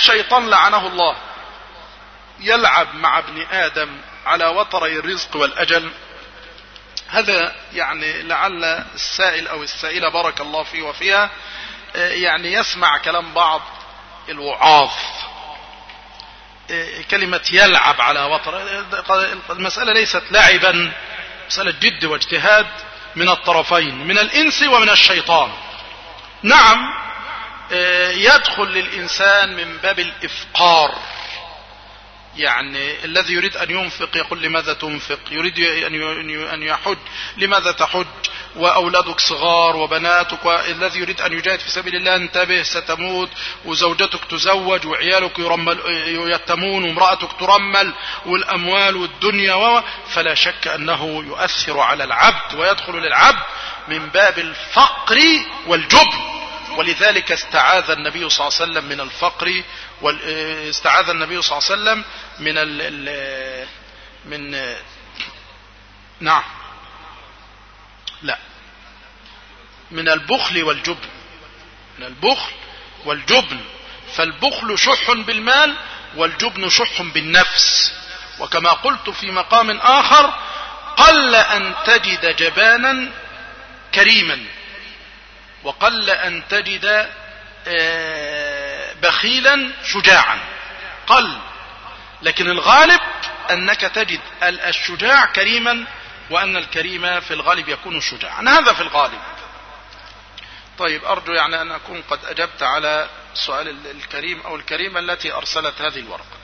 الشيطان لعنه الله. يلعب مع ابن آدم على وتري الرزق والأجل. هذا يعني لعل السائل أو السائلة بارك الله فيه وفيها يعني يسمع كلام بعض الوعاظ. كلمة يلعب على وتر المسألة ليست لعبا مسألة جد واجتهاد من الطرفين من الإنس ومن الشيطان. نعم يدخل للإنسان من باب الإفقار. يعني الذي يريد أن ينفق يقول لماذا تنفق؟ يريد أن يحج لماذا تحج؟ وأولادك صغار وبناتك والذي يريد أن يجاهد في سبيل الله انتبه ستموت وزوجتك تزوج وعيالك يرمل يتمون وامرأتك ترمل والأموال والدنيا فلا شك أنه يؤثر على العبد ويدخل للعبد من باب الفقر والجبن. ولذلك استعاذ النبي صلى الله عليه وسلم من الفقر واستعاذ النبي صلى الله عليه وسلم من ال من نعم. لا. من البخل والجبن. من البخل والجبن. فالبخل شح بالمال والجبن شح بالنفس. وكما قلت في مقام آخر قل أن تجد جبانا كريما. وقل أن تجد بخيلا شجاعا. قل. لكن الغالب أنك تجد الشجاع كريما وأن الكريم في الغالب يكون شجاعا. هذا في الغالب. طيب أرجو يعني أن أكون قد أجبت على سؤال الكريم أو الكريمة التي أرسلت هذه الورقة.